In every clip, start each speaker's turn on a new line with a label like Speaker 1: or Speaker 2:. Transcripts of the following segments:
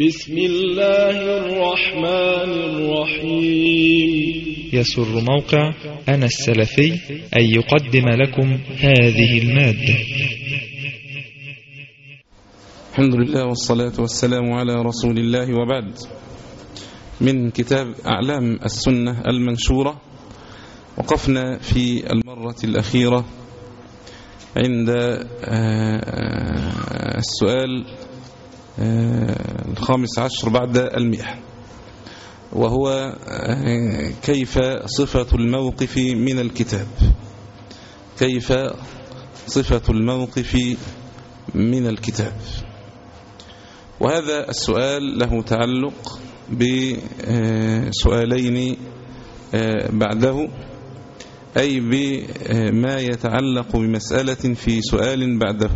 Speaker 1: بسم الله الرحمن الرحيم.
Speaker 2: يسر موقع أنا السلفي أن يقدم لكم هذه المادة.
Speaker 3: الحمد لله والصلاة والسلام على رسول الله وبعد. من كتاب أعلام السنة المنشورة وقفنا في المرة الأخيرة عند السؤال الخامس عشر بعد المئة. وهو كيف صفة الموقف من الكتاب؟ كيف صفة الموقف من الكتاب؟ وهذا السؤال له تعلق بسؤالين بعده أي بما يتعلق بمسألة في سؤال بعده.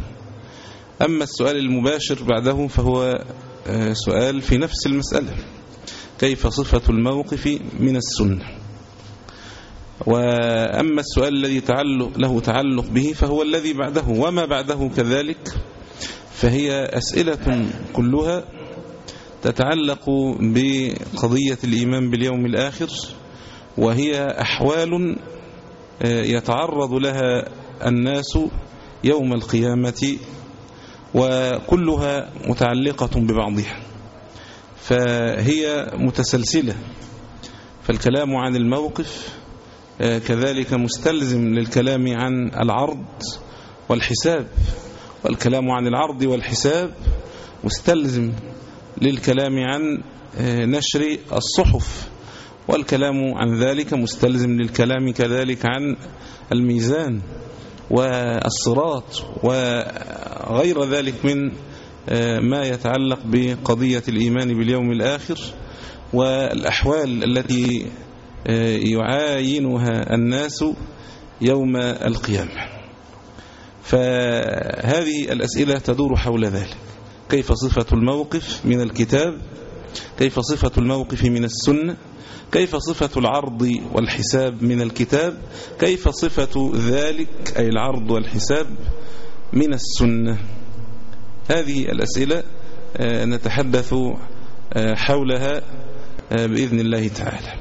Speaker 3: أما السؤال المباشر بعده فهو سؤال في نفس المسألة. كيف صفة الموقف من السنة؟ وأما السؤال الذي تعلق له تعلق به فهو الذي بعده. وما بعده كذلك؟ فهي أسئلة كلها تتعلق بقضية الإيمان باليوم الآخر وهي أحوال يتعرض لها الناس يوم القيامة وكلها متعلقة ببعضها فهي متسلسلة فالكلام عن الموقف كذلك مستلزم للكلام عن العرض والحساب والكلام عن العرض والحساب مستلزم للكلام عن نشر الصحف والكلام عن ذلك مستلزم للكلام كذلك عن الميزان. والصراط وغير ذلك من ما يتعلق بقضية الإيمان باليوم الآخر والأحوال التي يعاينها الناس يوم القيامة. فهذه الأسئلة تدور حول ذلك. كيف صفة الموقف من الكتاب؟ كيف صفة الموقف من السنة؟ كيف صفة العرض والحساب من الكتاب؟ كيف صفة ذلك أي العرض والحساب من السنة؟ هذه الأسئلة نتحدث حولها بإذن الله تعالى.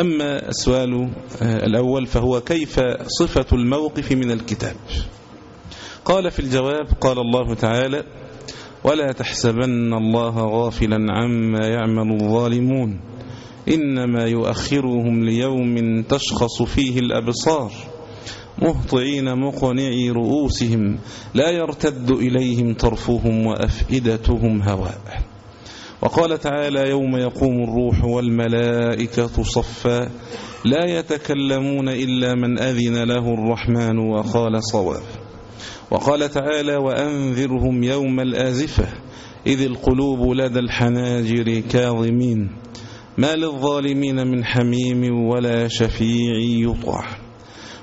Speaker 3: أما السؤال الأول فهو كيف صفة الموقف من الكتاب؟ قال في الجواب قال الله تعالى ولا تحسبن الله غافلا عما يعمل الظالمون إنما يؤخرهم ليوم تشخص فيه الأبصار مهطعين مقنعي رؤوسهم لا يرتد إليهم طرفهم وأفئدتهم هواء. وقال تعالى يوم يقوم الروح والملائكة صفا لا يتكلمون إلا من أذن له الرحمن وقال صواب. وقال تعالى وأنذرهم يوم الآزفة إذ القلوب لدى الحناجر كاظمين. ما للظالمين من حميم ولا شفيع يطع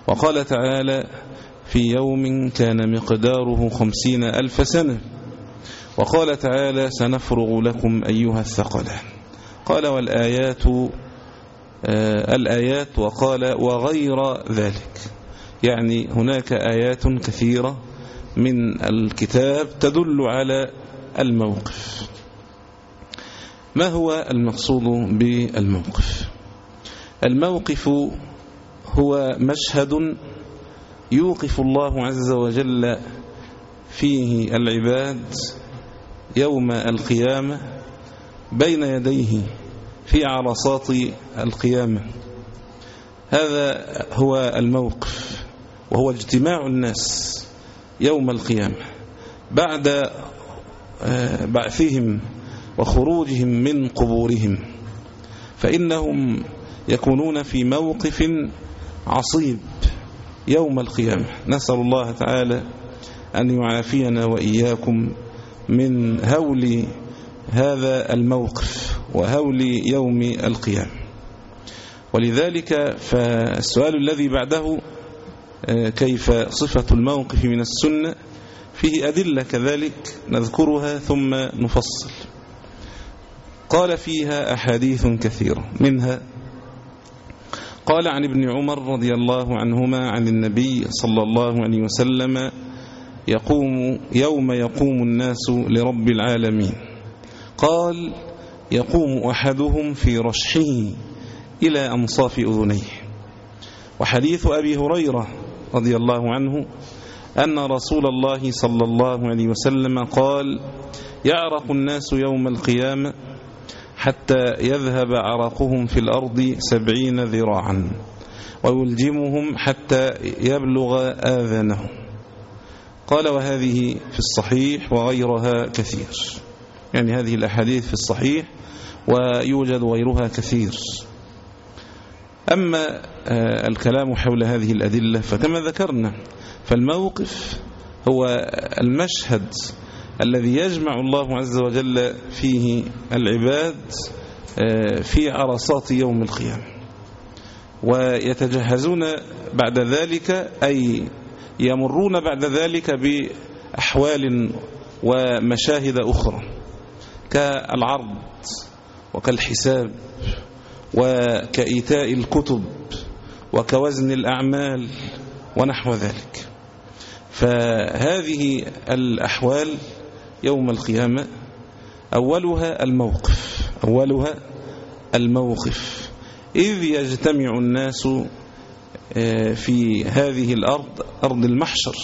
Speaker 3: وقال تعالى في يوم كان مقداره خمسين ألف سنة. وقال تعالى سنفرغ لكم أيها الثقلان. قال والآيات آه الآيات وقال وغير ذلك. يعني هناك آيات كثيرة من الكتاب تدل على الموقف. ما هو المقصود بالموقف؟ الموقف هو مشهد يوقف الله عز وجل فيه العباد يوم القيامة بين يديه في عرصات القيامة. هذا هو الموقف وهو اجتماع الناس يوم القيامة. بعد بعثهم وخروجهم من قبورهم فإنهم يكونون في موقف عصيب يوم القيامة. نسأل الله تعالى أن يعافينا وإياكم من هول هذا الموقف وهول يوم القيامة. ولذلك فالسؤال الذي بعده كيف صفة الموقف من السنة؟ فيه أدلة كذلك نذكرها ثم نفصل. قال فيها أحاديث كثيرة. منها قال عن ابن عمر رضي الله عنهما عن النبي صلى الله عليه وسلم يقوم يوم يقوم الناس لرب العالمين. قال يقوم أحدهم في رشحه إلى أنصاف أذنيه. وحديث أبي هريرة رضي الله عنه أن رسول الله صلى الله عليه وسلم قال يعرق الناس يوم القيامة حتى يذهب عرقهم في الأرض سبعين ذراعا ويلجمهم حتى يبلغ آذانهم. قال وهذه في الصحيح وغيرها كثير. يعني هذه الأحاديث في الصحيح ويوجد غيرها كثير. أما آه، الكلام حول هذه الأدلة فكما ذكرنا فالموقف هو المشهد الذي يجمع الله عز وجل فيه العباد آه، في عرصات يوم القيامة. ويتجهزون بعد ذلك أي يمرون بعد ذلك بأحوال ومشاهد أخرى كالعرض وكالحساب وكإيتاء الكتب وكوزن الأعمال ونحو ذلك. فهذه الأحوال يوم القيامة أولها الموقف أولها الموقف. إذ يجتمع الناس آه، في هذه الأرض أرض المحشر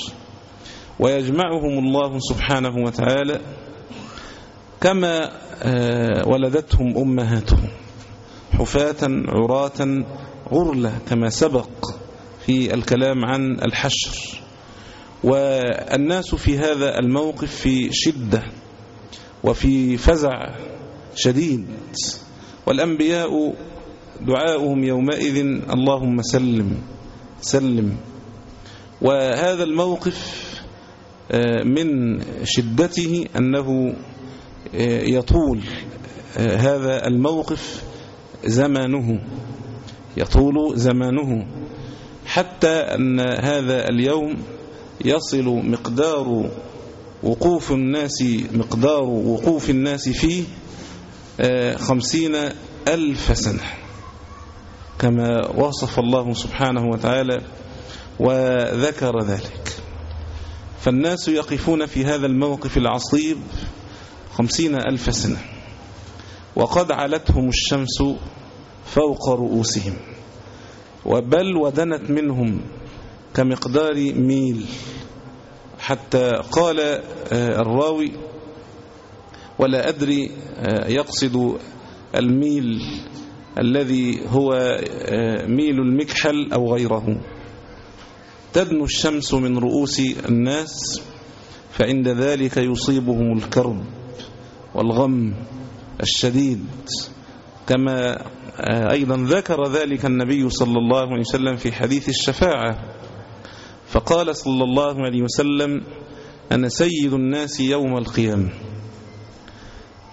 Speaker 3: ويجمعهم الله سبحانه وتعالى كما آه، ولدتهم أمهاتهم حفاة عراة غرلة كما سبق في الكلام عن الحشر. والناس في هذا الموقف في شدة وفي فزع شديد. والأنبياء دعاؤهم يومئذ اللهم سلم سلم. وهذا الموقف آه، من شدته أنه آه، يطول آه، هذا الموقف زمانه يطول زمانه. حتى أن هذا اليوم يصل مقدار وقوف الناس مقدار وقوف الناس فيه خمسين ألف سنة. كما وصف الله سبحانه وتعالى وذكر ذلك. فالناس يقفون في هذا الموقف العصيب خمسين ألف سنة. وقد علتهم الشمس فوق رؤوسهم وبل ودنت منهم كمقدار ميل. حتى قال آه، الراوي ولا أدري آه، يقصد الميل الذي هو آه، ميل المكحل أو غيره. تدنو الشمس من رؤوس الناس فعند ذلك يصيبهم الكرب والغم الشديد. كما أيضا ذكر ذلك النبي صلى الله عليه وسلم في حديث الشفاعة. فقال صلى الله عليه وسلم أنا سيد الناس يوم القيامة.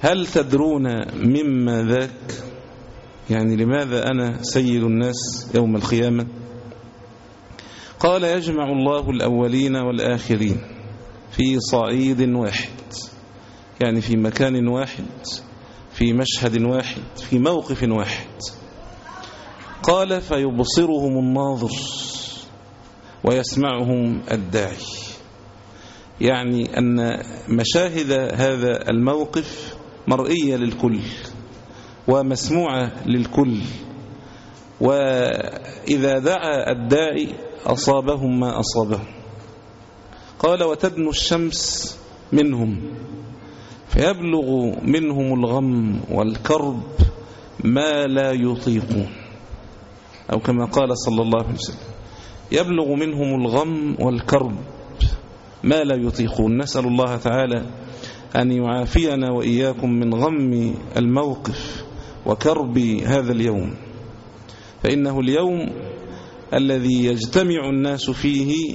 Speaker 3: هل تدرون مما ذاك؟ يعني لماذا أنا سيد الناس يوم القيامة؟ قال يجمع الله الأولين والآخرين في صعيد واحد. يعني في مكان واحد في مشهد واحد في موقف واحد. قال فيبصرهم الناظر. ويسمعهم الداعي. يعني أن مشاهد هذا الموقف مرئية للكل ومسموعة للكل. وإذا دعا الداعي أصابهم ما أصابهم. قال وتدنو الشمس منهم فيبلغ منهم الغم والكرب ما لا يطيقون. أو كما قال صلى الله عليه وسلم يبلغ منهم الغم والكرب. ما لا يطيقون. نسأل الله تعالى أن يعافينا وإياكم من غم الموقف وكرب هذا اليوم. فإنه اليوم الذي يجتمع الناس فيه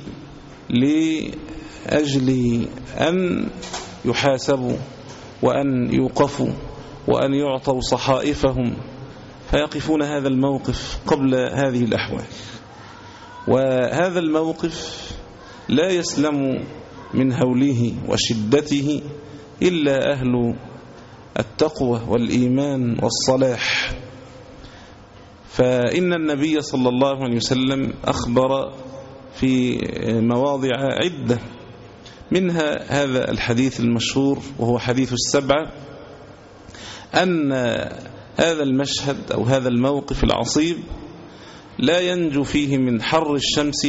Speaker 3: لأجل أن يحاسبوا وأن يوقفوا وأن يعطوا صحائفهم. فيقفون هذا الموقف قبل هذه الأحوال. وهذا الموقف لا يسلم من هوله وشدته إلا أهل التقوى والإيمان والصلاح. فإن النبي صلى الله عليه وسلم أخبر في مواضع عدة منها هذا الحديث المشهور وهو حديث السبعة أن هذا المشهد أو هذا الموقف العصيب لا ينجو فيه من حر الشمس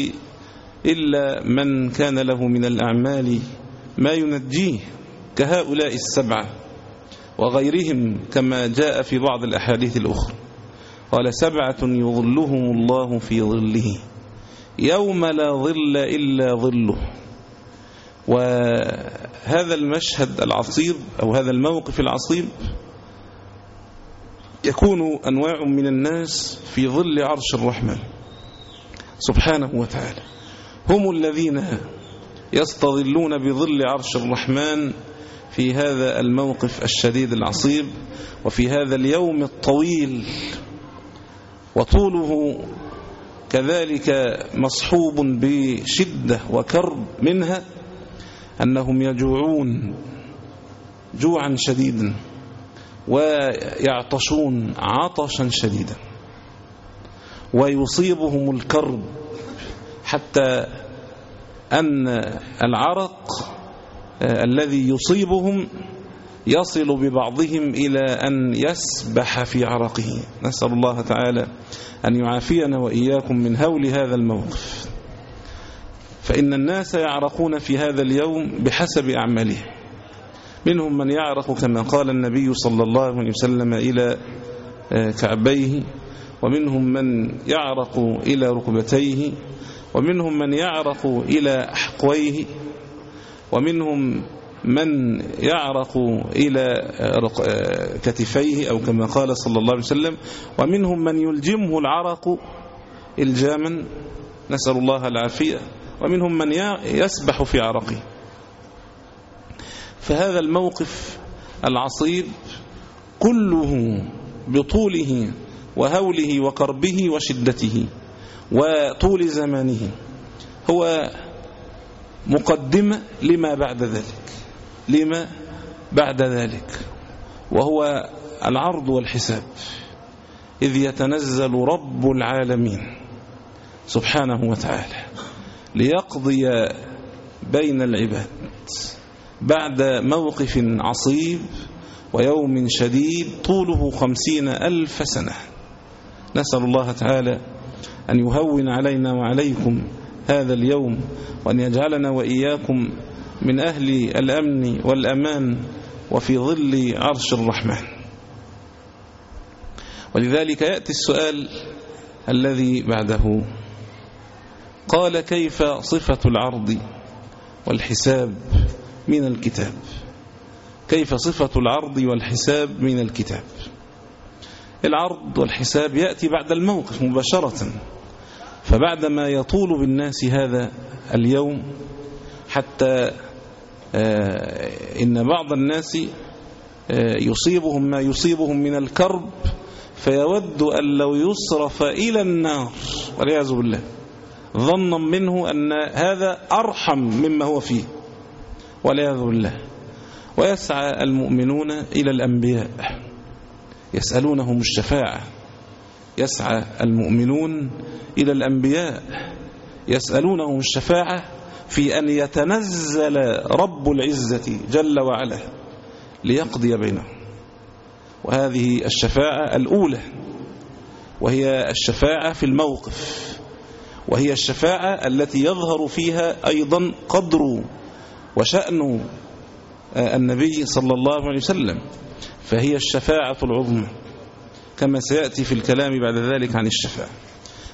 Speaker 3: إلا من كان له من الأعمال ما ينجيه كهؤلاء السبعة وغيرهم كما جاء في بعض الأحاديث الأخرى. قال سبعة يظلهم الله في ظله يوم لا ظل إلا ظله. وهذا المشهد العصيب أو هذا الموقف العصيب يكون أنواع من الناس في ظل عرش الرحمن سبحانه وتعالى. هم الذين يستظلون بظل عرش الرحمن في هذا الموقف الشديد العصيب وفي هذا اليوم الطويل وطوله كذلك مصحوب بشدة وكرب منها أنهم يجوعون جوعا شديدا. ويعطشون عطشا شديدا ويصيبهم الكرب حتى أن العرق الذي يصيبهم يصل ببعضهم إلى أن يسبح في عرقه. نسأل الله تعالى أن يعافينا وإياكم من هول هذا الموقف. فإن الناس يعرقون في هذا اليوم بحسب أعمالهم. منهم من يعرق كما قال النبي صلى الله عليه وسلم إلى كعبيه ومنهم من يعرق إلى ركبتيه ومنهم من يعرق إلى حقويه ومنهم من يعرق إلى كتفيه أو كما قال صلى الله عليه وسلم ومنهم من يلجمه العرق إلجاما نسأل الله العافية ومنهم من يسبح في عرقه. فهذا الموقف العصيب كله بطوله وهوله وكربه وشدته وطول زمانه. هو مقدمة لما بعد ذلك لما بعد ذلك وهو العرض والحساب. إذ يتنزل رب العالمين سبحانه وتعالى ليقضي بين العباد. بعد موقف عصيب ويوم شديد طوله خمسين ألف سنة. نسأل الله تعالى أن يهون علينا وعليكم هذا اليوم وأن يجعلنا وإياكم من أهل الأمن والأمان وفي ظل عرش الرحمن. ولذلك يأتي السؤال الذي بعده. قال كيف صفة العرض والحساب؟ من الكتاب. كيف صفة العرض والحساب من الكتاب؟ العرض والحساب يأتي بعد الموقف مباشرة. فبعدما يطول بالناس هذا اليوم حتى إن بعض الناس يصيبهم ما يصيبهم من الكرب فيود أن لو يصرف إلى النار. والعياذ بالله. ظنا منه أن هذا أرحم مما هو فيه. والعياذ بالله. ويسعى المؤمنون إلى الأنبياء. يسألونهم الشفاعة. يسعى المؤمنون إلى الأنبياء. يسألونهم الشفاعة في أن يتنزل رب العزة جل وعلا ليقضي بينهم. وهذه الشفاعة الأولى وهي الشفاعة في الموقف وهي الشفاعة التي يظهر فيها أيضا قدر وشأن النبي صلى الله عليه وسلم فهي الشفاعة العظمى كما سيأتي في الكلام بعد ذلك عن الشفاعة.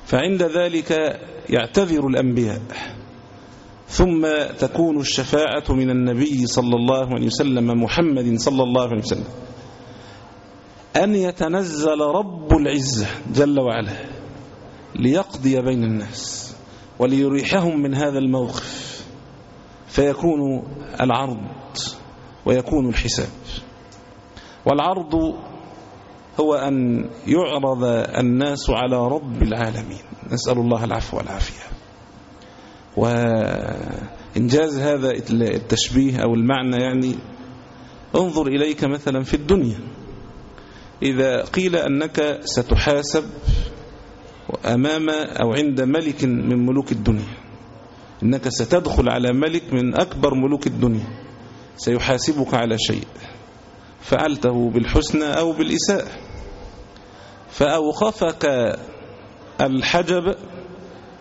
Speaker 3: فعند ذلك يعتذر الأنبياء ثم تكون الشفاعة من النبي صلى الله عليه وسلم محمد صلى الله عليه وسلم. أن يتنزل رب العزة جل وعلا ليقضي بين الناس وليريحهم من هذا الموقف. فيكون العرض ويكون الحساب. والعرض هو أن يعرض الناس على رب العالمين. نسأل الله العفو والعافية. وإنجاز هذا التشبيه أو المعنى يعني انظر إليك مثلا في الدنيا. إذا قيل أنك ستحاسب أمام أو عند ملك من ملوك الدنيا. إنك ستدخل على ملك من أكبر ملوك الدنيا سيحاسبك على شيء فعلته بالحسنى أو بالإساءة فأوقفك الحجب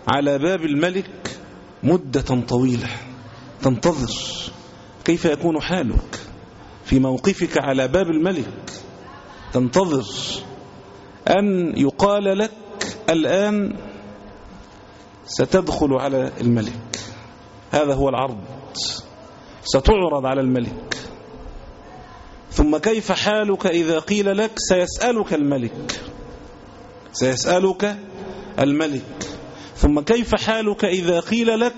Speaker 3: على باب الملك مدة طويلة. تنتظر كيف يكون حالك في موقفك على باب الملك. تنتظر أن يقال لك الآن ستدخل على الملك. هذا هو العرض. ستعرض على الملك. ثم كيف حالك إذا قيل لك سيسألك الملك؟ سيسألك الملك. ثم كيف حالك إذا قيل لك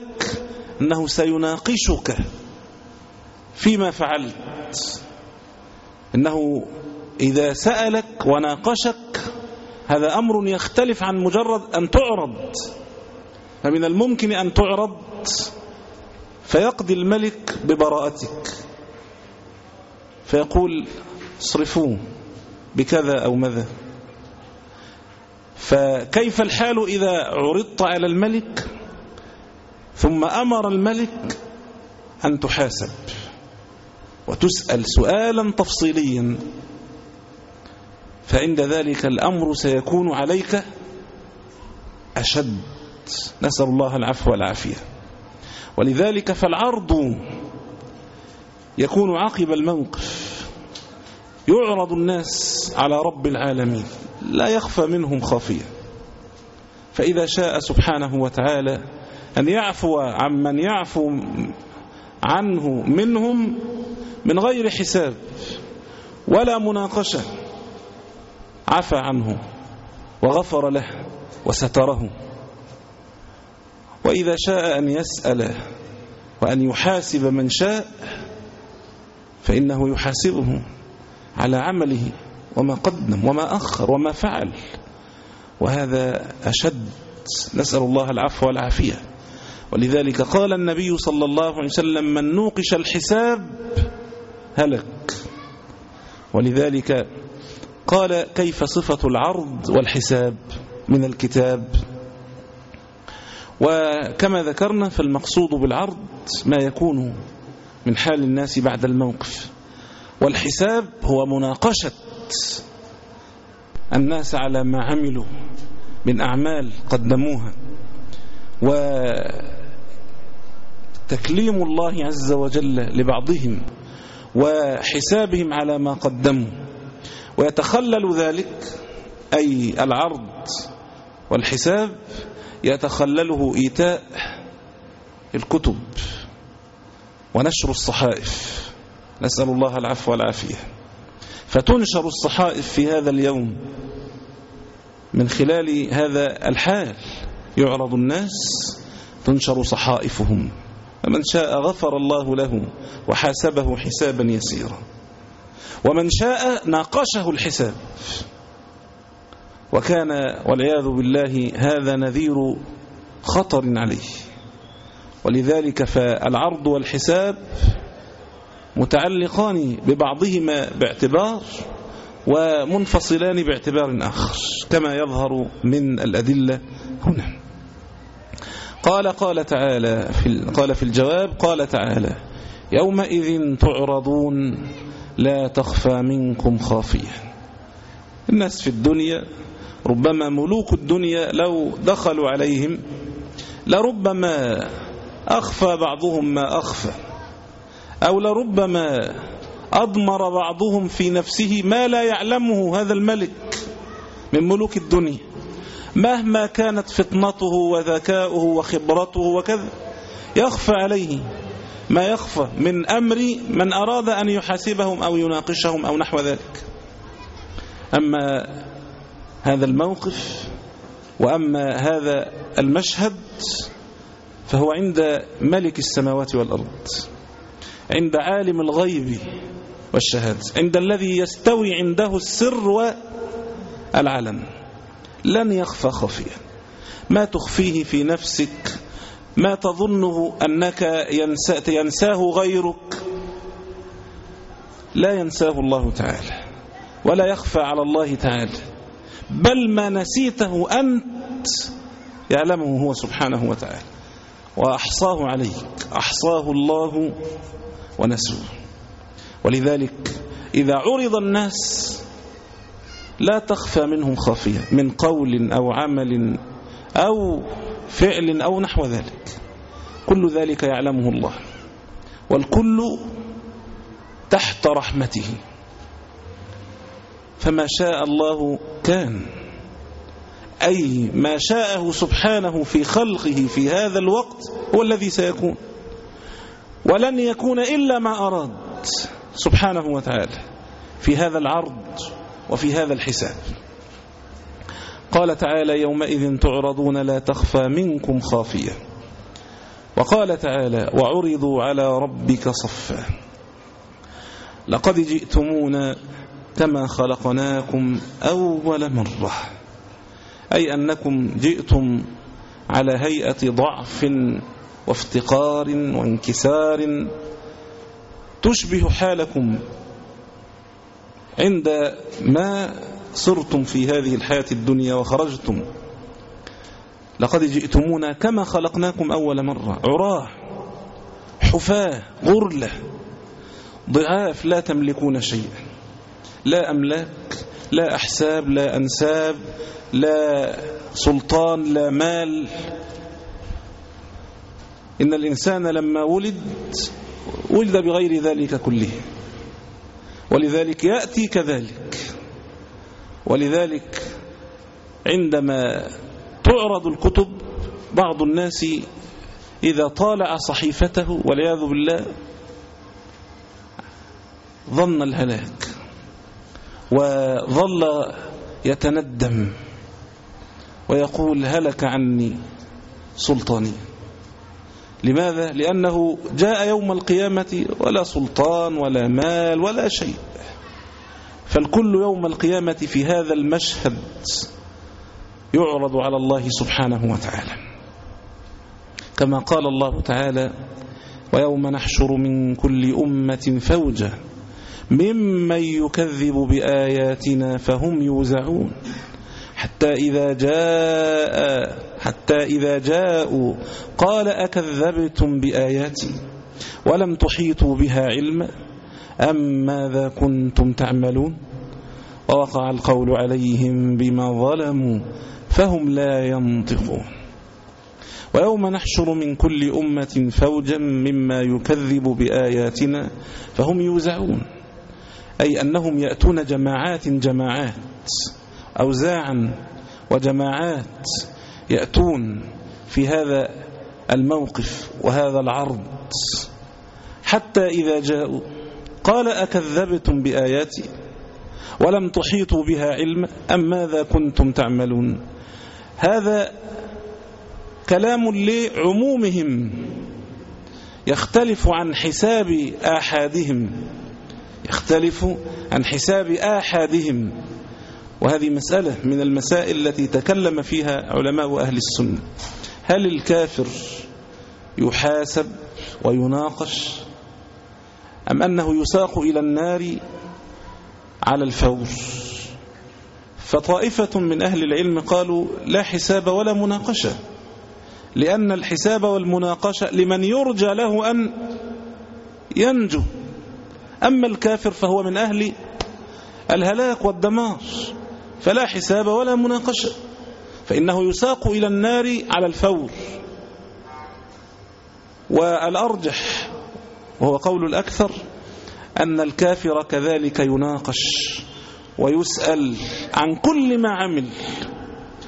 Speaker 3: أنه سيناقشك فيما فعلت؟ إنه إذا سألك وناقشك هذا أمر يختلف عن مجرد أن تعرض. فمن الممكن أن تعرض فيقضي الملك ببراءتك. فيقول اصرفوه بكذا أو ماذا. فكيف الحال إذا عرضت على الملك ثم أمر الملك أن تحاسب وتسأل سؤالا تفصيليا. فعند ذلك الأمر سيكون عليك أشد. نسأل الله العفو والعافية. ولذلك فالعرض يكون عقب الموقف. يعرض الناس على رب العالمين. لا يخفى منهم خافية. فإذا شاء سبحانه وتعالى أن يعفو عمن يعفو عنه منهم من غير حساب ولا مناقشة. عفى عنه وغفر له وستره. وإذا شاء أن يسأل وأن يحاسب من شاء فإنه يحاسبه على عمله وما قدم وما أخر وما فعل. وهذا أشد نسأل الله العفو والعافية. ولذلك قال النبي صلى الله عليه وسلم من نوقش الحساب هلك. ولذلك قال كيف صفة العرض والحساب من الكتاب؟ وكما ذكرنا فالمقصود بالعرض ما يكون من حال الناس بعد الموقف والحساب هو مناقشة الناس على ما عملوا من أعمال قدموها وتكليم الله عز وجل لبعضهم وحسابهم على ما قدموا ويتخلل ذلك أي العرض والحساب يتخلله إيتاء الكتب ونشر الصحائف. نسأل الله العفو والعافية. فتنشر الصحائف في هذا اليوم من خلال هذا الحال. يعرض الناس تنشر صحائفهم. فمن شاء غفر الله له وحاسبه حسابا يسيرا. ومن شاء ناقشه الحساب. وكان والعياذ بالله هذا نذير خطر عليه. ولذلك فالعرض والحساب متعلقان ببعضهما باعتبار ومنفصلان باعتبار آخر كما يظهر من الأدلة هنا. قال قال تعالى في قال في الجواب قال تعالى يومئذ تعرضون لا تخفى منكم خافية. الناس في الدنيا ربما ملوك الدنيا لو دخلوا عليهم لربما أخفى بعضهم ما أخفى أو لربما أضمر بعضهم في نفسه ما لا يعلمه هذا الملك من ملوك الدنيا. مهما كانت فطنته وذكاؤه وخبرته وكذا يخفى عليه ما يخفى من أمر من أراد أن يحاسبهم أو يناقشهم أو نحو ذلك. أما هذا الموقف وأما هذا المشهد فهو عند ملك السماوات والأرض عند عالم الغيب والشهادة عند الذي يستوي عنده السر والعلن لن يخفى خفيا ما تخفيه في نفسك ما تظنه أنك ينساه غيرك لا ينساه الله تعالى ولا يخفى على الله تعالى. بل ما نسيته أنت يعلمه هو سبحانه وتعالى. وأحصاه عليك أحصاه الله ونسوه ولذلك إذا عرض الناس لا تخفى منهم خافية من قول أو عمل أو فعل أو نحو ذلك. كل ذلك يعلمه الله. والكل تحت رحمته. فما شاء الله كان أي ما شاءه سبحانه في خلقه في هذا الوقت هو الذي سيكون. ولن يكون إلا ما أراد سبحانه وتعالى في هذا العرض وفي هذا الحساب. قال تعالى يومئذ تعرضون لا تخفى منكم خافية. وقال تعالى وعرضوا على ربك صفا. لقد جئتمونا كما خلقناكم أول مرة أي أنكم جئتم على هيئة ضعف وافتقار وانكسار تشبه حالكم عند ما صرتم في هذه الحياة الدنيا وخرجتم. لقد جئتمونا كما خلقناكم أول مرة عراة حفاة غرلة ضعاف لا تملكون شيئا. لا أملاك لا أحساب لا أنساب لا سلطان لا مال. إن الإنسان لما ولد ولد بغير ذلك كله. ولذلك يأتي كذلك. ولذلك عندما تعرض الكتب بعض الناس إذا طالع صحيفته والعياذ بالله ظن الهلاك. وظل يتندم ويقول هلك عني سلطاني. لماذا؟ لأنه جاء يوم القيامة ولا سلطان ولا مال ولا شيء. فالكل يوم القيامة في هذا المشهد يعرض على الله سبحانه وتعالى. كما قال الله تعالى ويوم نحشر من كل أمة فوجا ممن يكذب بآياتنا فهم يوزعون. حتى إذا جاء حتى إذا جاءوا قال أكذبتم بآياتي ولم تحيطوا بها علما أم ماذا كنتم تعملون؟ ووقع القول عليهم بما ظلموا فهم لا ينطقون. ويوم نحشر من كل أمة فوجا مما يكذب بآياتنا فهم يوزعون. أي أنهم يأتون جماعات جماعات أوزاعا وجماعات يأتون في هذا الموقف وهذا العرض. حتى إذا جاءوا قال أكذبتم بآياتي؟ ولم تحيطوا بها علما أم ماذا كنتم تعملون؟ هذا كلام لعمومهم يختلف عن حساب آحادهم. يختلف عن حساب آحادهم. وهذه مسألة من المسائل التي تكلم فيها علماء أهل السنة. هل الكافر يحاسب ويناقش أم أنه يساق إلى النار على الفور؟ فطائفة من أهل العلم قالوا لا حساب ولا مناقشة لأن الحساب والمناقشة لمن يرجى له أن ينجو. أما الكافر فهو من أهل الهلاك والدمار فلا حساب ولا مناقشة فإنه يساق إلى النار على الفور والأرجح وهو قول الأكثر أن الكافر كذلك يناقش ويسأل عن كل ما عمل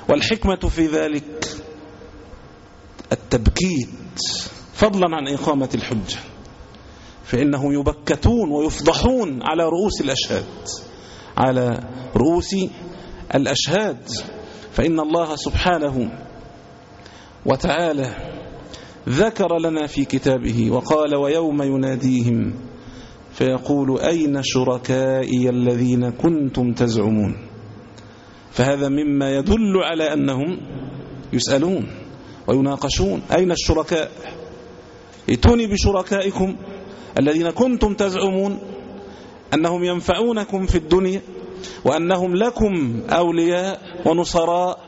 Speaker 3: والحكمة في ذلك التبكيت فضلا عن إقامة الحجة. فإنه يبكتون ويفضحون على رؤوس الأشهاد. على رؤوس الأشهاد. فإن الله سبحانه وتعالى ذكر لنا في كتابه وقال ويوم يناديهم فيقول أين شركائي الذين كنتم تزعمون؟ فهذا مما يدل على أنهم يسألون ويناقشون. أين الشركاء؟ ائتوني بشركائكم الذين كنتم تزعمون أنهم ينفعونكم في الدنيا وأنهم لكم أولياء ونصراء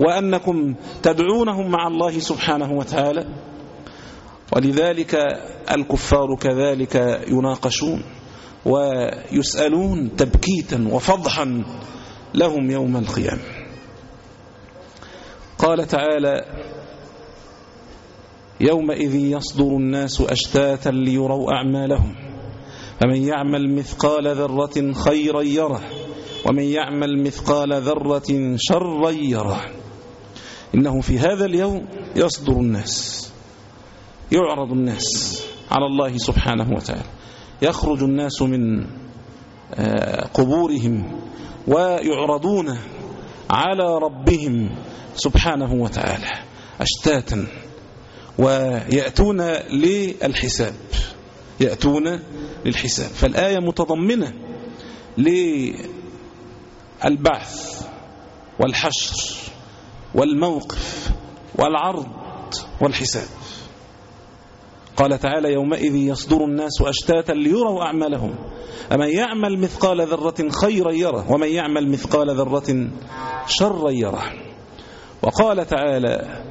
Speaker 3: وأنكم تدعونهم مع الله سبحانه وتعالى. ولذلك الكفار كذلك يناقشون ويسألون تبكيتا وفضحا لهم يوم القيامة. قال تعالى يومئذ يصدر الناس أشتاتا ليروا أعمالهم. فمن يعمل مثقال ذرة خيرا يره ومن يعمل مثقال ذرة شرا يره. إنه في هذا اليوم يصدر الناس يعرض الناس على الله سبحانه وتعالى. يخرج الناس من آه، قبورهم ويعرضون على ربهم سبحانه وتعالى أشتاتا. ويأتون للحساب. يأتون للحساب. فالآية متضمنة للبعث والحشر والموقف والعرض والحساب. قال تعالى يومئذ يصدر الناس أشتاتا ليروا أعمالهم. أمن يعمل مثقال ذرة خيرا يره؟ ومن يعمل مثقال ذرة شرا يره؟ وقال تعالى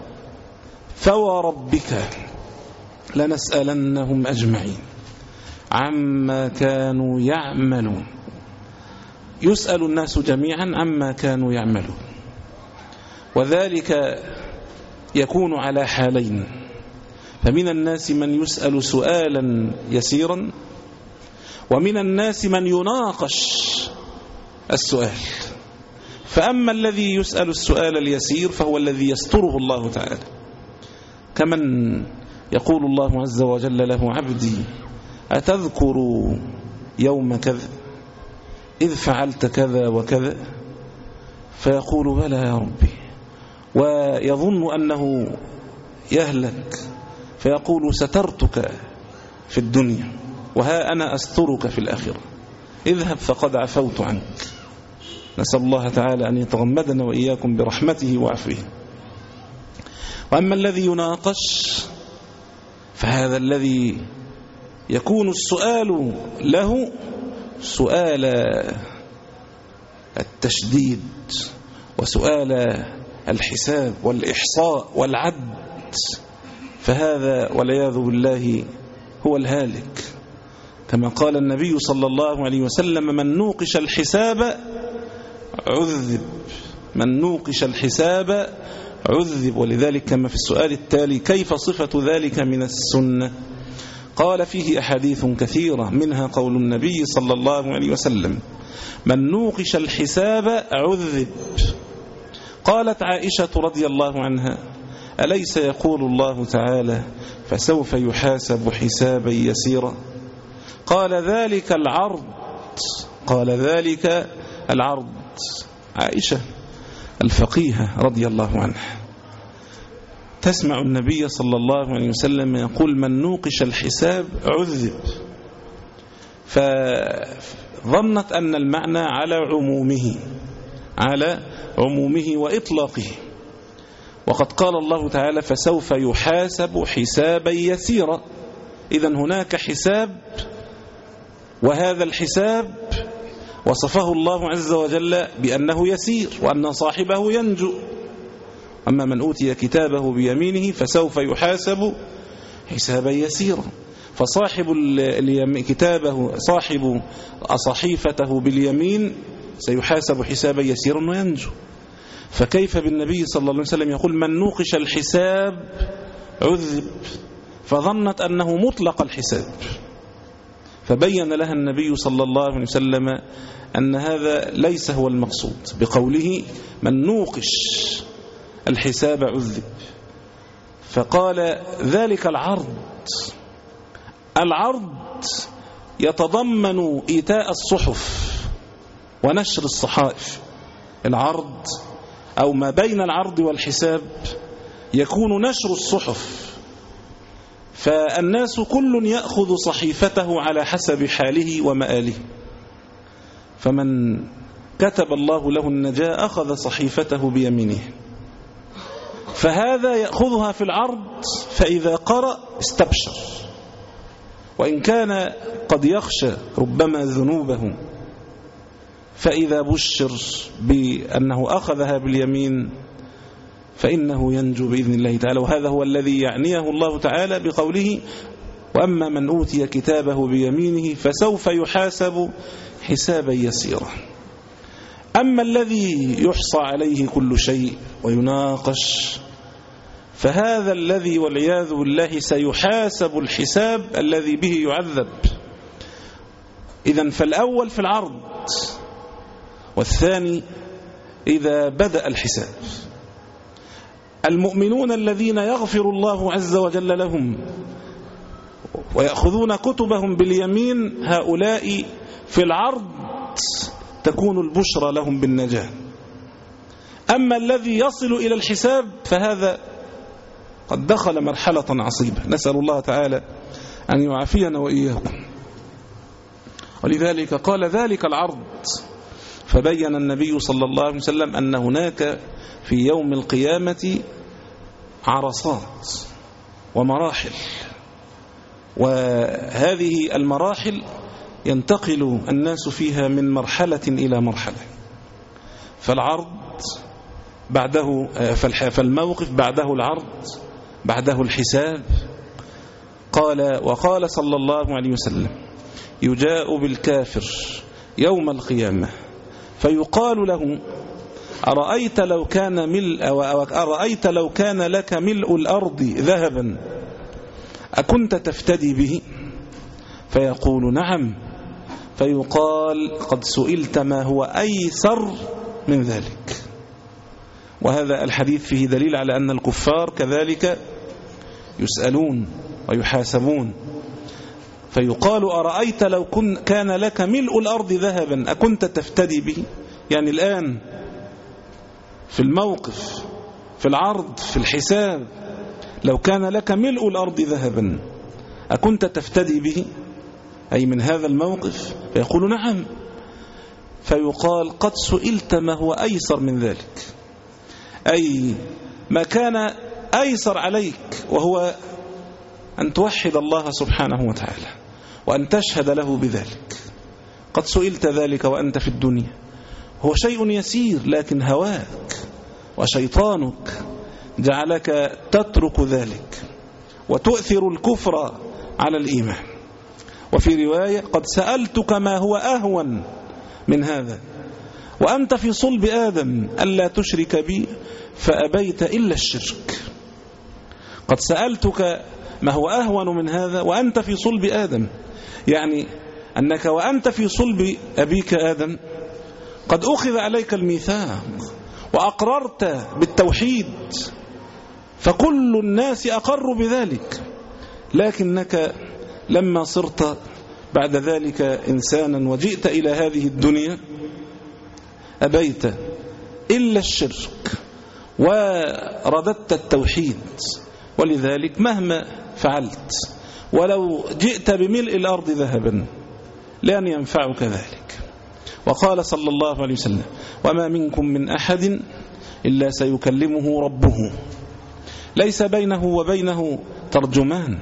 Speaker 3: فوربك لنسألنهم أجمعين عما كانوا يعملون. يسأل الناس جميعا عما كانوا يعملون. وذلك يكون على حالين. فمن الناس من يسأل سؤالا يسيرا ومن الناس من يناقش السؤال. فأما الذي يسأل السؤال اليسير فهو الذي يستره الله تعالى. كمن يقول الله عز وجل له عبدي أتذكر يوم كذا إذ فعلت كذا وكذا فيقول بلى يا ربي ويظن أنه يهلك فيقول سترتك في الدنيا وها أنا أسترك في الآخرة اذهب فقد عفوت عنك. نسأل الله تعالى أن يتغمدنا وإياكم برحمته وعفوه. وأما الذي يناقش فهذا الذي يكون السؤال له سؤال التشديد وسؤال الحساب والإحصاء والعد. فهذا والعياذ بالله هو الهالك. كما قال النبي صلى الله عليه وسلم من نوقش الحساب عذب. من نوقش الحساب عذب. ولذلك كما في السؤال التالي كيف صفة ذلك من السنة؟ قال فيه أحاديث كثيرة منها قول النبي صلى الله عليه وسلم من نوقش الحساب عذب. قالت عائشة رضي الله عنها أليس يقول الله تعالى فسوف يحاسب حسابا يسيرا؟ قال ذلك العرض. قال ذلك العرض. عائشة الفقيهة رضي الله عنها تسمع النبي صلى الله عليه وسلم يقول من نوقش الحساب عذب فظنت أن المعنى على عمومه على عمومه وإطلاقه. وقد قال الله تعالى فسوف يحاسب حسابا يسيرا إذا هناك حساب وهذا الحساب وصفه الله عز وجل بأنه يسير وأن صاحبه ينجو. أما من أوتي كتابه بيمينه فسوف يحاسب حسابا يسيرا. فصاحب كتابه صاحب صحيفته باليمين سيحاسب حسابا يسيرا وينجو. فكيف بالنبي صلى الله عليه وسلم يقول من نوقش الحساب عذب فظنت أنه مطلق الحساب. فبين لها النبي صلى الله عليه وسلم أن هذا ليس هو المقصود. بقوله من نوقش الحساب عذب فقال ذلك العرض. العرض يتضمن إيتاء الصحف ونشر الصحائف. العرض أو ما بين العرض والحساب يكون نشر الصحف. فالناس كل يأخذ صحيفته على حسب حاله ومآله. فمن كتب الله له النجاة أخذ صحيفته بيمينه. فهذا يأخذها في العرض فإذا قرأ استبشر. وإن كان قد يخشى ربما ذنوبه. فإذا بشر بأنه أخذها باليمين فإنه ينجو بإذن الله تعالى. وهذا هو الذي يعنيه الله تعالى بقوله وأما من أوتي كتابه بيمينه فسوف يحاسب حسابا يسيرا. أما الذي يحصى عليه كل شيء ويناقش فهذا الذي والعياذ بالله سيحاسب الحساب الذي به يعذب. إذا فالأول في العرض والثاني إذا بدأ الحساب. المؤمنون الذين يغفر الله عز وجل لهم ويأخذون كتبهم باليمين هؤلاء في العرض تكون البشرى لهم بالنجاة. أما الذي يصل إلى الحساب فهذا قد دخل مرحلة عصيبة. نسأل الله تعالى أن يعافينا وإياكم. ولذلك قال ذلك العرض. فبين النبي صلى الله عليه وسلم أن هناك في يوم القيامة عرصات ومراحل. وهذه المراحل ينتقل الناس فيها من مرحلة إلى مرحلة. فالعرض بعده فالموقف بعده العرض بعده الحساب. قال وقال صلى الله عليه وسلم يجاء بالكافر يوم القيامة فيقال له أرأيت لو كان ملء أرأيت لو كان لك ملء الأرض ذهبا أكنت تفتدي به؟ فيقول نعم. فيقال قد سئلت ما هو أيسر من ذلك. وهذا الحديث فيه دليل على أن الكفار كذلك يسألون ويحاسبون. فيقال أرأيت لو كن كان لك ملء الأرض ذهبا أكنت تفتدي به؟ يعني الآن في الموقف في العرض في الحساب لو كان لك ملء الأرض ذهبا أكنت تفتدي به؟ أي من هذا الموقف. فيقول نعم. فيقال قد سئلت ما هو أيسر من ذلك. أي ما كان أيسر عليك وهو أن توحد الله سبحانه وتعالى وأن تشهد له بذلك. قد سئلت ذلك وأنت في الدنيا. هو شيء يسير لكن هواك وشيطانك جعلك تترك ذلك وتؤثر الكفر على الإيمان. وفي رواية قد سألتك ما هو أهون من هذا وأنت في صلب آدم ألا تشرك بي فأبيت إلا الشرك. قد سألتك ما هو أهون من هذا وأنت في صلب آدم يعني أنك وأنت في صلب أبيك آدم قد أخذ عليك الميثاق وأقررت بالتوحيد فكل الناس أقروا بذلك لكنك لما صرت بعد ذلك إنسانا وجئت إلى هذه الدنيا أبيت إلا الشرك ورددت التوحيد ولذلك مهما فعلت ولو جئت بملء الأرض ذهبا لن ينفعك ذلك. وقال صلى الله عليه وسلم وما منكم من أحد إلا سيكلمه ربه ليس بينه وبينه ترجمان.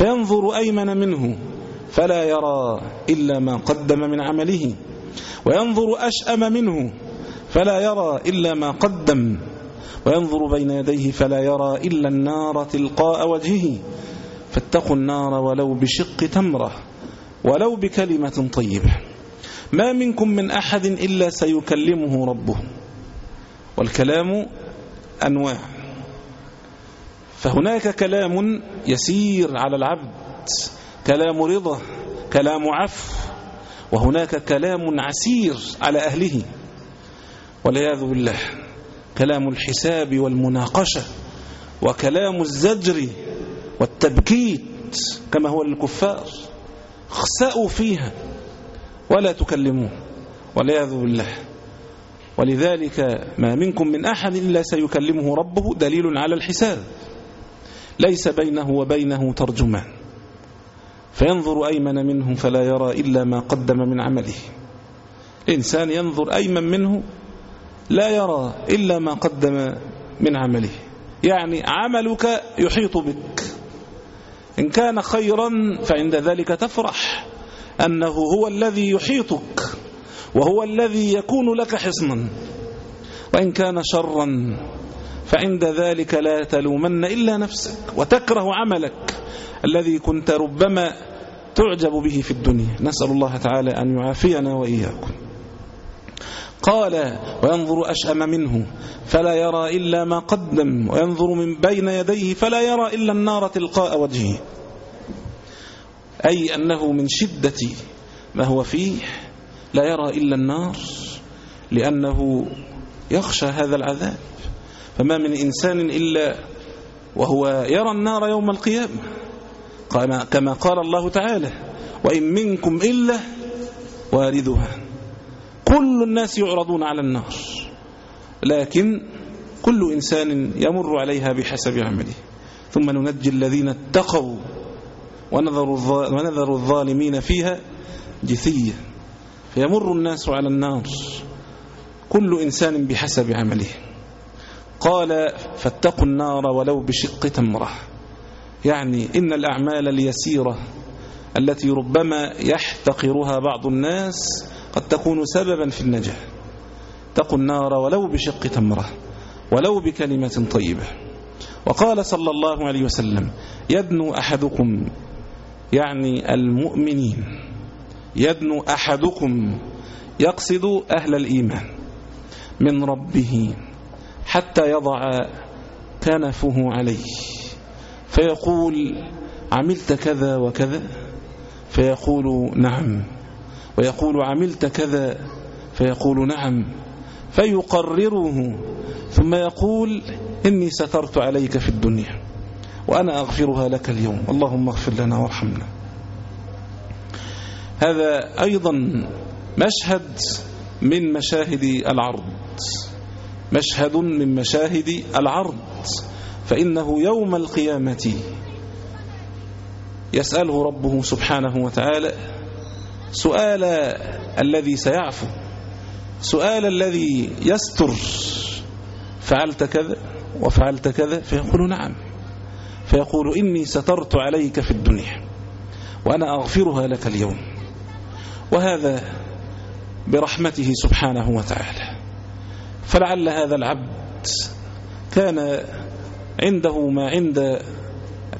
Speaker 3: فينظر أيمن منه فلا يرى إلا ما قدم من عمله. وينظر أشأم منه فلا يرى إلا ما قدم. وينظر بين يديه فلا يرى إلا النار تلقاء وجهه. فاتقوا النار ولو بشق تمرة ولو بكلمة طيبة. ما منكم من أحد إلا سيكلمه ربه. والكلام أنواع. فهناك كلام يسير على العبد كلام رضا كلام عفو وهناك كلام عسير على أهله. والعياذ بالله كلام الحساب والمناقشة وكلام الزجر والتبكيت كما هو للكفار اخسأوا فيها ولا تكلمون والعياذ بالله ولذلك ما منكم من أحد إلا سيكلمه ربه دليل على الحساب. ليس بينه وبينه ترجمان. فينظر أيمن منه فلا يرى إلا ما قدم من عمله. الإنسان ينظر أيمن منه لا يرى إلا ما قدم من عمله. يعني عملك يحيط بك. إن كان خيرا فعند ذلك تفرح. أنه هو الذي يحيطك وهو الذي يكون لك حصنا. وإن كان شرا فعند ذلك لا تلومن إلا نفسك وتكره عملك الذي كنت ربما تعجب به في الدنيا. نسأل الله تعالى أن يعافينا وإياكم. قال وينظر أشأم منه فلا يرى إلا ما قدم وينظر من بين يديه فلا يرى إلا النار تلقاء وجهه. أي أنه من شدة ما هو فيه لا يرى إلا النار لأنه يخشى هذا العذاب. فما من إنسان إلا وهو يرى النار يوم القيامة. كما قال الله تعالى وإن منكم إلا واردها. كل الناس يعرضون على النار. لكن كل إنسان يمر عليها بحسب عمله. ثم ننجي الذين اتقوا ونذر الظالمين فيها جثية. فيمر الناس على النار. كل إنسان بحسب عمله. قال فاتقوا النار ولو بشق تمرة. يعني إن الأعمال اليسيرة التي ربما يحتقرها بعض الناس قد تكون سببا في النجاة. اتقوا النار ولو بشق تمرة ولو بكلمة طيبة. وقال صلى الله عليه وسلم يدنو أحدكم يعني المؤمنين يدنو أحدكم يقصد أهل الإيمان من ربه. حتى يضع كنفه عليه. فيقول عملت كذا وكذا؟ فيقول نعم. ويقول عملت كذا؟ فيقول نعم. فيقرره ثم يقول إني سترت عليك في الدنيا وأنا أغفرها لك اليوم. اللهم اغفر لنا وارحمنا. هذا أيضا مشهد من مشاهد العرض. مشهد من مشاهد العرض فإنه يوم القيامة يسأله ربه سبحانه وتعالى سؤال الذي سيعفو سؤال الذي يستر فعلت كذا وفعلت كذا؟ فيقول نعم فيقول إني سترت عليك في الدنيا وأنا أغفرها لك اليوم وهذا برحمته سبحانه وتعالى. فلعل هذا العبد كان عنده ما عند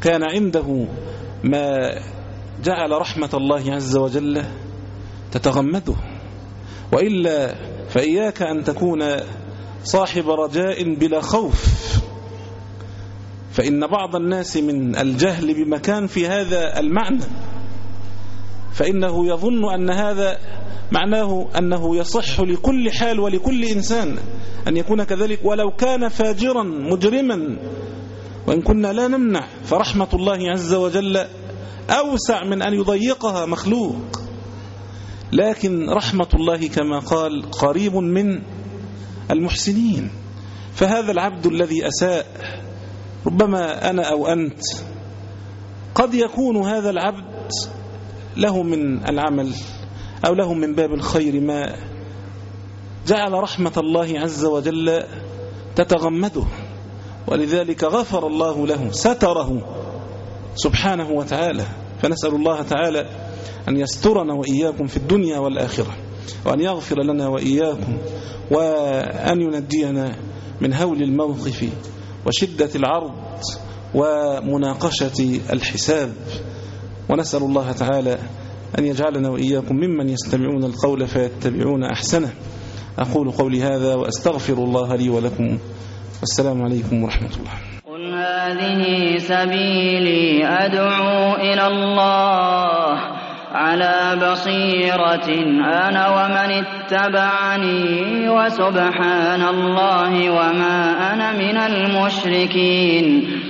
Speaker 3: كان عنده ما جعل رحمة الله عز وجل تتغمده. وإلا فإياك أن تكون صاحب رجاء بلا خوف. فإن بعض الناس من الجهل بمكان في هذا المعنى. فإنه يظن أن هذا معناه أنه يصح لكل حال ولكل إنسان أن يكون كذلك ولو كان فاجرا مجرما. وإن كنا لا نمنع فرحمة الله عز وجل أوسع من أن يضيقها مخلوق. لكن رحمة الله كما قال قريب من المحسنين. فهذا العبد الذي أساء ربما أنا أو أنت قد يكون هذا العبد له من العمل أو له من باب الخير ما جعل رحمة الله عز وجل تتغمده. ولذلك غفر الله له ستره سبحانه وتعالى. فنسأل الله تعالى أن يسترنا وإياكم في الدنيا والآخرة وأن يغفر لنا وإياكم وأن ينجينا من هول الموقف وشدة العرض ومناقشة الحساب. ونسأل الله تعالى أن يجعلنا وإياكم ممن يستمعون القول فيتبعون أحسنه. أقول قولي هذا وأستغفر الله لي ولكم. والسلام عليكم ورحمة الله.
Speaker 4: قل هذه سبيلي أدعو إلى الله على بصيرة أنا ومن اتبعني وسبحان الله وما أنا من المشركين.